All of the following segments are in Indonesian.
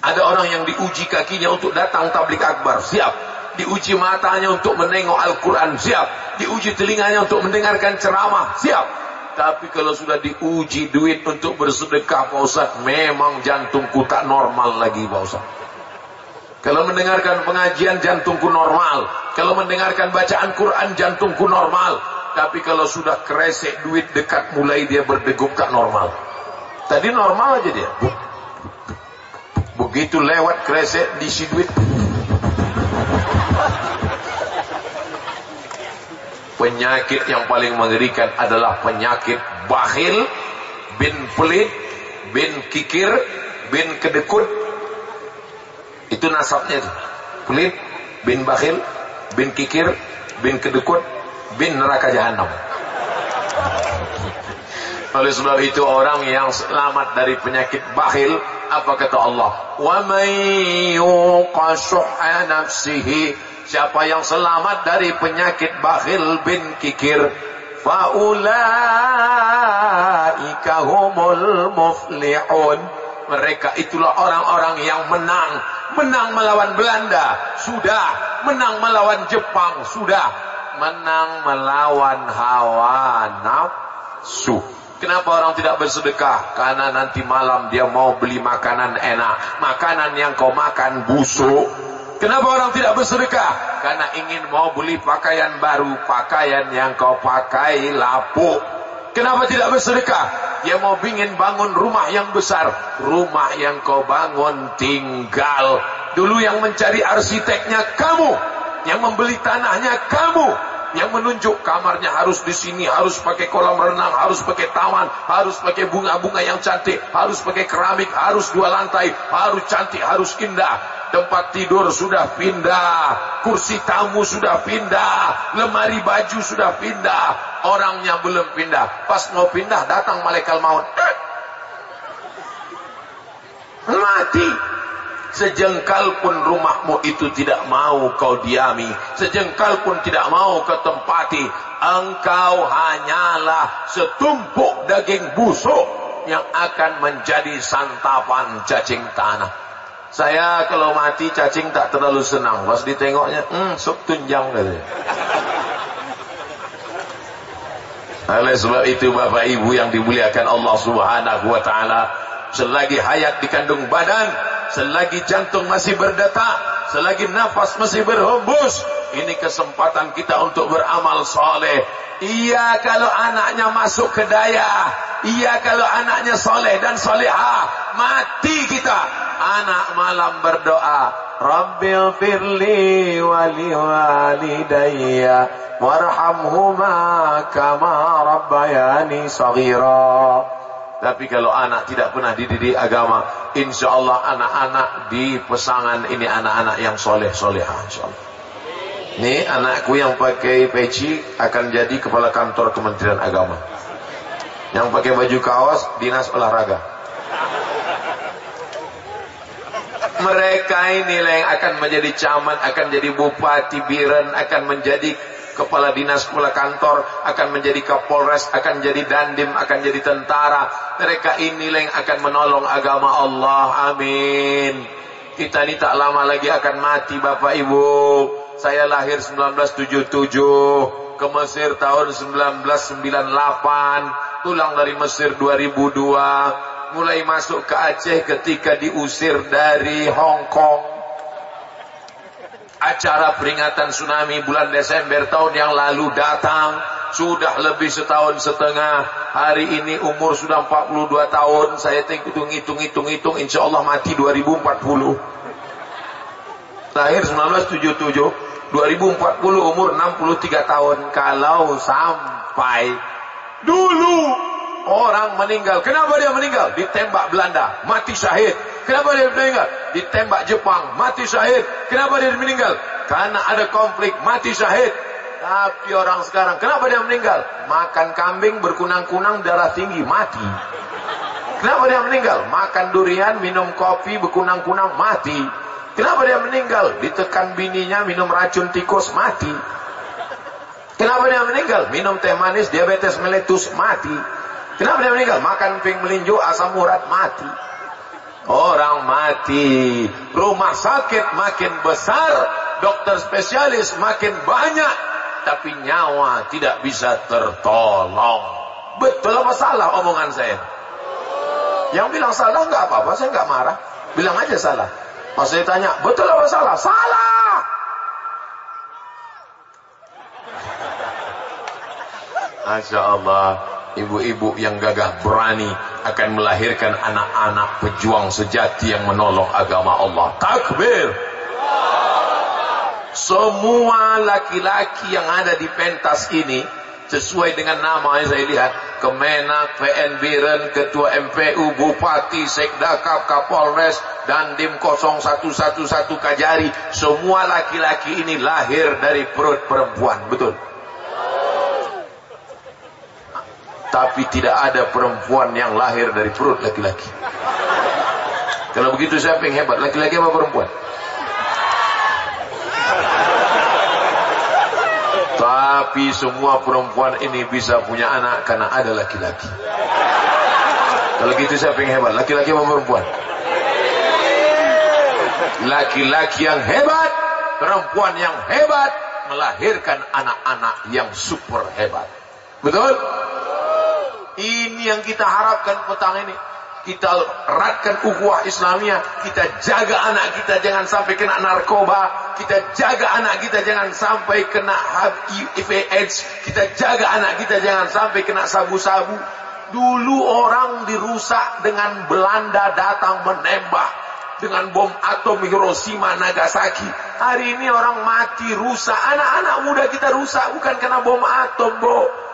Ada orang yang diuji kakinya untuk datang tablik akbar, siap. Diuji matanya untuk menengok Al-Quran, siap. Diuji telinganya untuk mendengarkan ceramah, siap. Tapi kalau sudah diuji duit untuk bersedekah Pak Ustaz, memang jantungku tak normal lagi Pak Ustaz. Kalau mendengarkan pengajian jantungku normal. Kalau mendengarkan bacaan Quran jantungku normal. Tapi kalau sudah kresek duit dekat mulai dia berdegup tak normal. Tadi normal aja dia. Begitu lewat kresek diisi duit. Penyakit yang paling mengerikan adalah penyakit bakhil, bin pelit, bin kikir, bin kedekut. Itu nasabnya itu. Pelit, bin bakhil, bin kikir, bin kedekut, bin neraka jahanam. Oleh sebab itu orang yang selamat dari penyakit bakhil apa kata Allah? Wa may yuqa nafsihi siapa yang selamat dari penyakit bakhil bin kikir? Faulaika humul muflihun. Mereka itulah orang-orang yang menang. Menang melawan Belanda sudah. Menang melawan Jepang sudah. Menang melawan hawa nafsu Kenapa orang tidak bersedekah? Karena nanti malam dia mau beli makanan enak. Makanan yang kau makan busuk. Kenapa orang tidak bersedekah? Karena ingin mau beli pakaian baru. Pakaian yang kau pakai lapuk. Kenapa tidak bersedekah? Dia mau ingin bangun rumah yang besar. Rumah yang kau bangun tinggal. Dulu yang mencari arsiteknya kamu. Yang membeli tanahnya kamu yang menunjuk kamarnya harus di sini, harus pakai kolam renang, harus pakai taman, harus pakai bunga-bunga yang cantik, harus pakai keramik, harus dua lantai, harus cantik, harus indah. Tempat tidur sudah pindah, kursi tamu sudah pindah, lemari baju sudah pindah, orangnya belum pindah. Pas mau pindah datang malaikat maut. Eh, mati. Sejengkal pun rumahmu itu tidak mau kau diami. Sejengkal pun tidak mau kau tempati. Engkau hanyalah setumpuk daging busuk yang akan menjadi santapan cacing tanah. Saya kalau mati cacing tak terlalu senang. Pas ditengoknya, hmm, sup tunjang katanya. Oleh sebab itu Bapak Ibu yang dimuliakan Allah Subhanahu wa taala, selagi hayat dikandung badan, selagi jantung masih berdetak, selagi nafas masih berhembus, ini kesempatan kita untuk beramal soleh. Iya kalau anaknya masuk ke daya, iya kalau anaknya soleh dan soleha, mati kita. Anak malam berdoa, Rabbil firli wali walidayya warhamhuma kama rabbayani saghira. Tapi kalau anak tidak pernah dididik agama, insya Allah anak-anak di pesangan ini anak-anak yang soleh soleha. Insya Allah. Ini anakku yang pakai peci akan jadi kepala kantor Kementerian Agama. Yang pakai baju kaos dinas olahraga. Mereka ini yang akan menjadi camat, akan jadi bupati, biren, akan menjadi kepala dinas, kepala kantor, akan menjadi kapolres, akan jadi dandim, akan jadi tentara. Mereka inilah yang akan menolong agama Allah. Amin. Kita ini tak lama lagi akan mati Bapak Ibu. Saya lahir 1977, ke Mesir tahun 1998, tulang dari Mesir 2002, mulai masuk ke Aceh ketika diusir dari Hong Kong acara peringatan tsunami bulan Desember tahun yang lalu datang. Sudah lebih setahun setengah. Hari ini umur sudah 42 tahun. Saya hitung hitung hitung hitung insya Allah mati 2040 lahir 1977 2040 umur 63 tahun. Kalau sampai dulu orang meninggal kenapa dia meninggal ditembak Belanda mati syahid Kenapa dia meninggal? Ditembak Jepang, mati syahid. Kenapa dia meninggal? Karena ada konflik, mati syahid. Tapi orang sekarang, kenapa dia meninggal? Makan kambing berkunang-kunang darah tinggi, mati. Kenapa dia meninggal? Makan durian, minum kopi, bekunang-kunang, mati. Kenapa dia meninggal? Ditekan bininya, minum racun tikus, mati. Kenapa dia meninggal? Minum teh manis, diabetes meletus, mati. Kenapa dia meninggal? Makan ping melinjo, asam urat, mati. Orang mati. Rumah sakit makin besar, dokter spesialis makin banyak, tapi nyawa tidak bisa tertolong. Betul apa salah omongan saya? Yang bilang salah nggak apa-apa, saya nggak marah. Bilang aja salah. Pas saya tanya, betul apa salah? Salah. Masya Allah, ibu-ibu yang gagah berani akan melahirkan anak-anak pejuang sejati yang menolong agama Allah. Takbir. Semua laki-laki yang ada di pentas ini sesuai dengan nama yang saya lihat Kemenak, PN Biren, Ketua MPU, Bupati, Sekdakap, Kapolres, dan Dim 0111 Kajari semua laki-laki ini lahir dari perut perempuan betul tapi tidak ada perempuan yang lahir dari perut laki-laki kalau begitu siapa yang hebat laki-laki apa perempuan Tapi semua perempuan ini bisa punya anak karena ada laki-laki. Kalau gitu siapa yang hebat? Laki-laki atau perempuan? Laki-laki yang hebat, perempuan yang hebat melahirkan anak-anak yang super hebat. Betul? Ini yang kita harapkan petang ini kita eratkan ukhuwah Islamiyah, kita jaga anak kita jangan sampai kena narkoba, kita jaga anak kita jangan sampai kena HIV AIDS, kita jaga anak kita jangan sampai kena sabu-sabu. Dulu orang dirusak dengan Belanda datang menembak dengan bom atom Hiroshima Nagasaki. Hari ini orang mati rusak, anak-anak muda kita rusak bukan karena bom atom, Bro.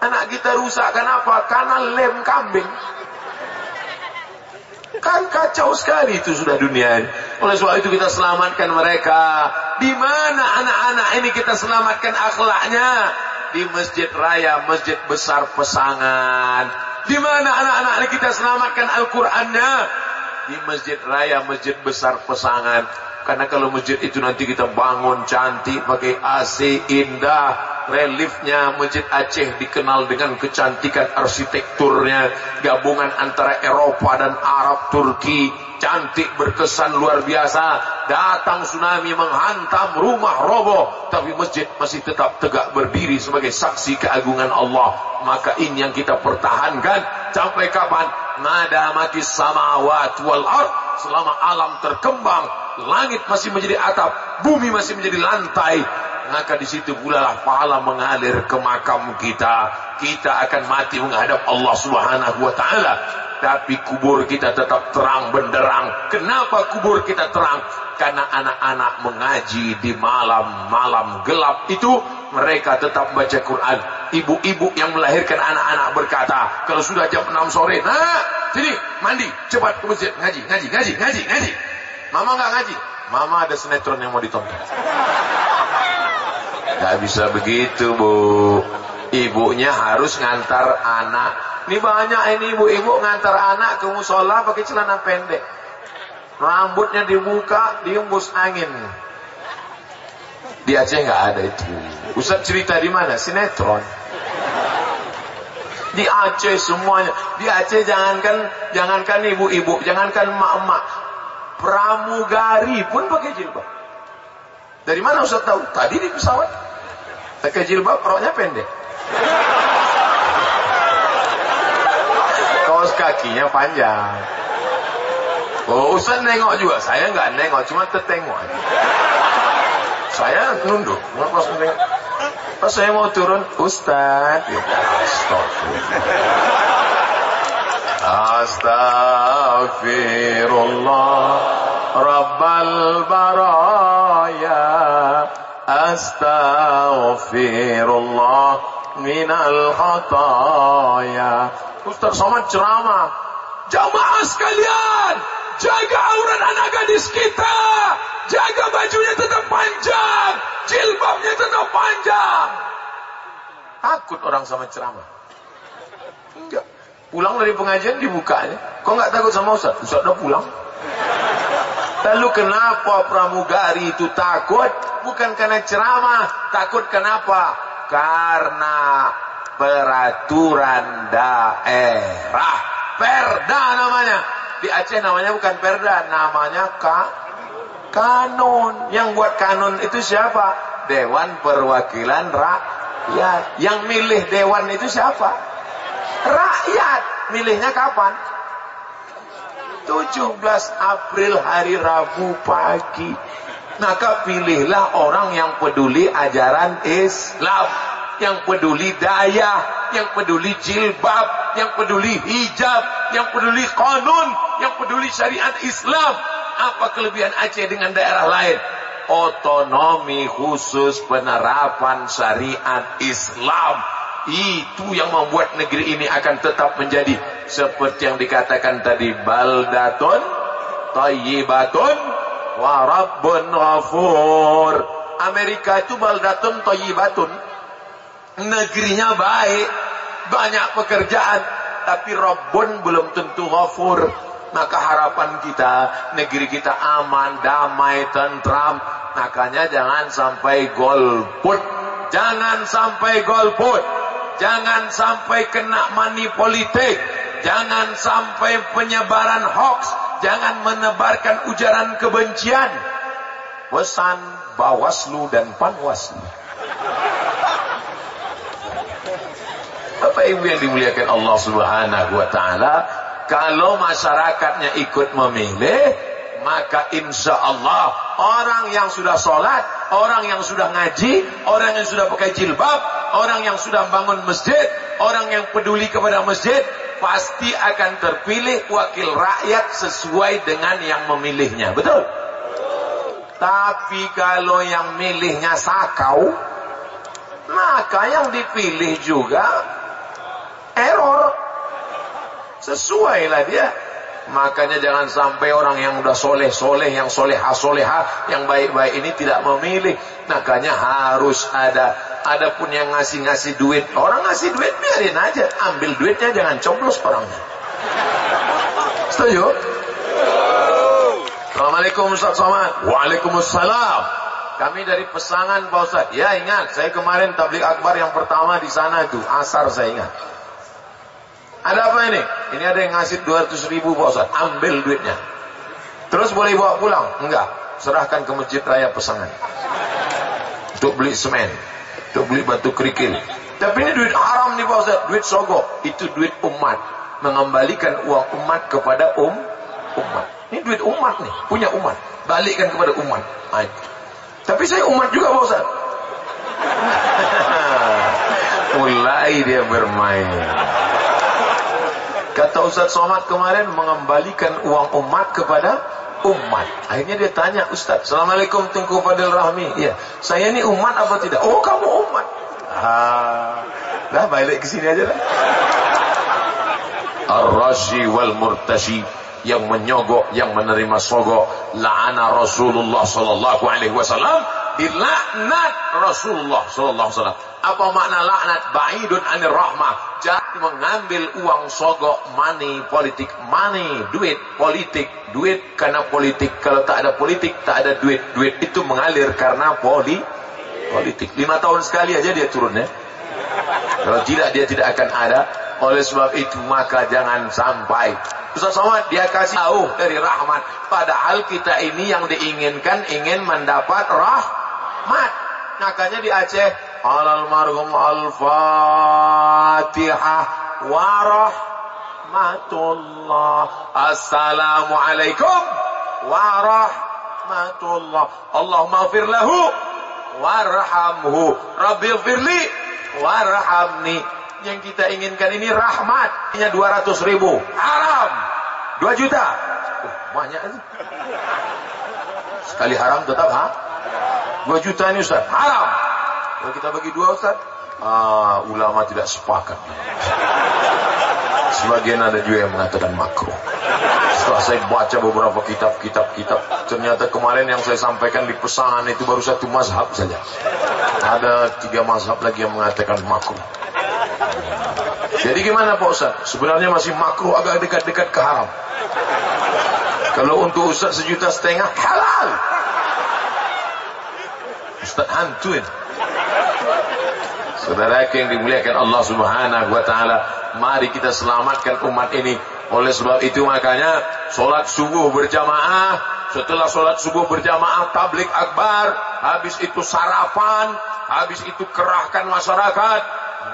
Anak kita rusak kenapa? Karena lem kambing. Kan kacau sekali itu sudah dunia. Oleh sebab itu kita selamatkan mereka. Di mana anak-anak ini kita selamatkan akhlaknya? Di masjid raya, masjid besar pesangan. Di mana anak-anak ini kita selamatkan Al-Qur'annya? Di masjid raya, masjid besar pesangan. Karena kalau masjid itu nanti kita bangun cantik pakai AC indah, reliefnya Masjid Aceh dikenal dengan kecantikan arsitekturnya gabungan antara Eropa dan Arab Turki. Cantik berkesan luar biasa. Datang tsunami menghantam rumah roboh. Tapi masjid masih tetap tegak berdiri sebagai saksi keagungan Allah. Maka ini yang kita pertahankan. Sampai kapan? Nada mati samawat wal ard. Selama alam terkembang langit masih menjadi atap bumi masih menjadi lantai maka di situ pula lah pahala mengalir ke makam kita. Kita akan mati menghadap Allah Subhanahu wa taala. Tapi kubur kita tetap terang benderang. Kenapa kubur kita terang? Karena anak-anak mengaji di malam-malam gelap itu mereka tetap baca Quran. Ibu-ibu yang melahirkan anak-anak berkata, kalau sudah jam 6 sore, nah, sini mandi, cepat ke masjid ngaji, ngaji, ngaji, ngaji, ngaji. Mama nggak ngaji, mama ada sinetron yang mau ditonton. Gak bisa begitu bu. Ibunya harus ngantar anak. Ini banyak ini ibu-ibu ngantar anak ke musola pakai celana pendek. Rambutnya dibuka, diembus angin. Di Aceh nggak ada itu Ustaz cerita di mana? Sinetron. Di Aceh semuanya. Di Aceh jangankan jangankan ibu-ibu jangankan emak-emak pramugari pun pakai jilbab dari mana Ustaz tahu tadi di pesawat Pakai jilbab roknya pendek. Kaos kakinya panjang. Oh, Ustaz nengok juga. Saya nggak nengok, cuma tertengok. Saya nunduk. Pas, pas saya mau turun, Ustaz. Ya, Astagfirullah. Rabbal baraya. Astaghfirullah minal khataya. Ustaz Somad ceramah. Jamaah sekalian, jaga aurat anak gadis kita. Jaga bajunya tetap panjang, jilbabnya tetap panjang. Takut orang sama ceramah. Enggak. Pulang dari pengajian dibukanya. Kok nggak takut sama Ustaz? Ustaz udah pulang. Lalu kenapa pramugari itu takut? Bukan karena ceramah. Takut kenapa? Karena peraturan daerah. Perda namanya. Di Aceh namanya bukan perda, namanya ka kanon. Yang buat kanon itu siapa? Dewan Perwakilan Rakyat. Yang milih dewan itu siapa? Rakyat. Milihnya kapan? 17 April hari Rabu pagi. Maka pilihlah orang yang peduli ajaran Islam. Yang peduli daya. Yang peduli jilbab. Yang peduli hijab. Yang peduli konun. Yang peduli syariat Islam. Apa kelebihan Aceh dengan daerah lain? Otonomi khusus penerapan syariat Islam. Itu yang membuat negeri ini akan tetap menjadi seperti yang dikatakan tadi baldatun tayyibatun wa rabbun ghafur. Amerika itu baldatun tayyibatun. Negerinya baik, banyak pekerjaan, tapi Rabbun belum tentu ghafur. Maka harapan kita negeri kita aman, damai, tentram. Makanya jangan sampai golput. Jangan sampai golput. Jangan sampai kena money. Jangan sampai penyebaran hoax. Jangan menebarkan ujaran kebencian. Pesan Bawaslu dan Panwaslu. Bapak Ibu yang dimuliakan Allah Subhanahu wa taala, kalau masyarakatnya ikut memilih, maka insya Allah orang yang sudah sholat, orang yang sudah ngaji, orang yang sudah pakai jilbab, orang yang sudah bangun masjid, orang yang peduli kepada masjid, pasti akan terpilih wakil rakyat sesuai dengan yang memilihnya. Betul? Tapi kalau yang milihnya sakau, maka yang dipilih juga error. Sesuailah dia. Makanya jangan sampai orang yang udah soleh-soleh, yang soleha-soleha, yang baik-baik ini tidak memilih. Makanya harus ada. Adapun yang ngasih-ngasih duit, orang ngasih duit biarin aja. Ambil duitnya jangan coblos orangnya. Setuju? Assalamualaikum Ustaz Somad. Waalaikumsalam. Kami dari Pesangan Pak Ustaz. Ya ingat, saya kemarin tablik akbar yang pertama di sana itu. Asar saya ingat. Ada apa ini? Ini ada yang ngasih 200 ribu Pak Ustaz. Ambil duitnya. Terus boleh bawa pulang? Enggak. Serahkan ke Masjid Raya Pesangan. Untuk beli semen. Untuk beli batu kerikil. Tapi ini duit haram nih Pak Ustaz. Duit sogok. Itu duit umat. Mengembalikan uang umat kepada um umat. Ini duit umat nih. Punya umat. Balikkan kepada umat. Ay. Tapi saya umat juga Pak Ustaz. Mulai dia bermain. Kata Ustaz Somad kemarin mengembalikan uang umat kepada umat. Akhirnya dia tanya Ustaz, Assalamualaikum Tengku Fadil Rahmi. Iya, saya ini umat apa tidak? Oh kamu umat. Ah, dah balik ke sini aja lah. Ar-Rashi wal Murtashi yang menyogok, yang menerima sogok, la'ana Rasulullah sallallahu alaihi wasallam dilaknat Rasulullah sallallahu alaihi wasallam. Apa makna laknat? Ba'idun anir rahmah. Jadi mengambil uang sogok money politik, money duit politik, duit karena politik. Kalau tak ada politik, tak ada duit. Duit itu mengalir karena poli politik. Lima tahun sekali aja dia turun ya. Kalau tidak dia tidak akan ada. Oleh sebab itu maka jangan sampai Ustaz Somad dia kasih tahu dari rahmat. Padahal kita ini yang diinginkan ingin mendapat rahmat. Makanya di Aceh alal marhum al-fatihah warahmatullah. Assalamualaikum warahmatullah. Allahumma gfir lahu warhamhu. Rabbi gfirli warhamni yang kita inginkan ini rahmat. Hanya 200 ribu. Haram. 2 juta. Uh, banyak. Sekali haram tetap ha? 2 juta ini Ustaz. Haram. Kalau kita bagi dua Ustaz. Ah, ulama tidak sepakat. Sebagian ada juga yang mengatakan makruh. Setelah saya baca beberapa kitab-kitab kitab, ternyata kemarin yang saya sampaikan di pesangan itu baru satu mazhab saja. Ada tiga mazhab lagi yang mengatakan makruh. Jadi gimana Pak Ustaz? Sebenarnya masih makruh agak dekat-dekat ke haram. Kalau untuk Ustaz sejuta setengah halal. Ustaz hantu ini. Saudara yang dimuliakan Allah Subhanahu wa taala, mari kita selamatkan umat ini. Oleh sebab itu makanya solat subuh berjamaah, setelah solat subuh berjamaah tablik akbar, habis itu sarapan, habis itu kerahkan masyarakat,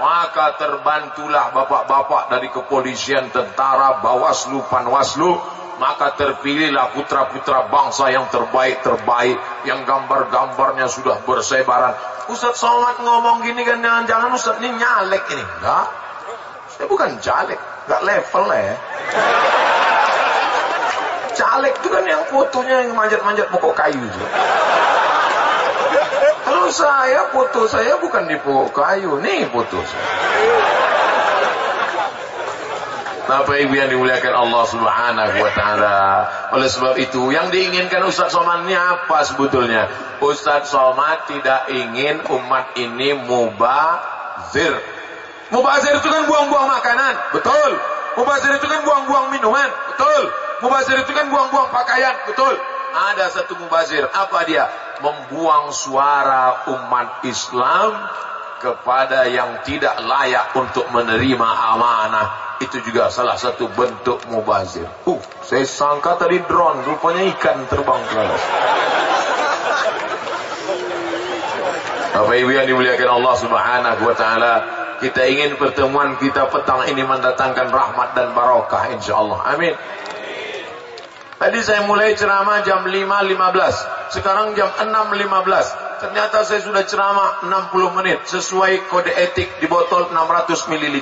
maka terbantulah bapak-bapak dari kepolisian, tentara, bawaslu, panwaslu, maka terpilihlah putra-putra bangsa yang terbaik-terbaik, yang gambar-gambarnya sudah bersebaran. Ustaz Somad ngomong gini kan jangan-jangan Ustaz ini nyalek ini. Enggak. Saya bukan caleg, enggak level lah ya. Caleg itu kan yang fotonya yang manjat-manjat pokok kayu itu. Saya foto saya bukan di pokok kayu, nih foto saya. Bapak Ibu yang dimuliakan Allah Subhanahu wa taala. Oleh sebab itu, yang diinginkan Ustaz Somad ini apa sebetulnya? Ustaz Somad tidak ingin umat ini mubazir. Mubazir itu kan buang-buang makanan, betul. Mubazir itu kan buang-buang minuman, betul. Mubazir itu kan buang-buang pakaian, betul. Ada satu mubazir, apa dia? Membuang suara umat Islam kepada yang tidak layak untuk menerima amanah itu juga salah satu bentuk mubazir. Uh, saya sangka tadi drone, rupanya ikan terbang ke atas. Bapak Ibu yang dimuliakan Allah Subhanahu wa taala, kita ingin pertemuan kita petang ini mendatangkan rahmat dan barokah insyaallah. Amin. Tadi saya mulai ceramah jam 5.15. Sekarang jam 6.15. Ternyata saya sudah ceramah 60 menit. Sesuai kode etik di botol 600 ml.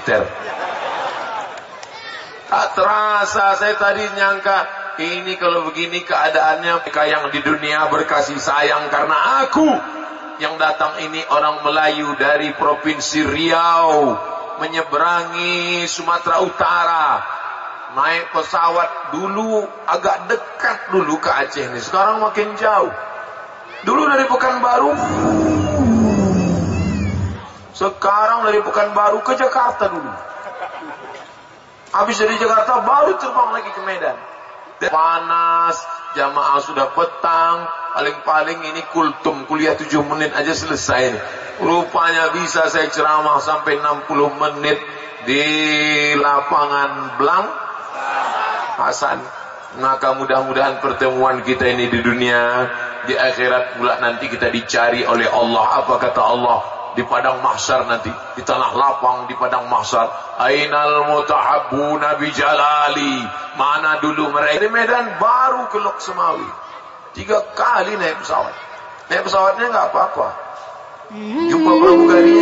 Tak terasa saya tadi nyangka. Ini kalau begini keadaannya mereka yang di dunia berkasih sayang karena aku yang datang ini orang Melayu dari provinsi Riau menyeberangi Sumatera Utara naik pesawat dulu agak dekat dulu ke Aceh ini sekarang makin jauh. Dulu dari Pekanbaru. Sekarang dari Pekanbaru ke Jakarta dulu. Habis dari Jakarta baru terbang lagi ke Medan. Panas jamaah sudah petang. Paling-paling ini kultum kuliah 7 menit aja selesai rupanya bisa saya ceramah sampai 60 menit di lapangan Blank Hasan. Maka mudah-mudahan pertemuan kita ini di dunia, di akhirat pula nanti kita dicari oleh Allah. Apa kata Allah? Di padang mahsyar nanti, di tanah lapang di padang mahsyar. Ainal mutahabbuna bi jalali. Mana dulu mereka di Medan baru ke Lok Semawi. Tiga kali naik pesawat. Naik pesawatnya enggak apa-apa. Jumpa pramugari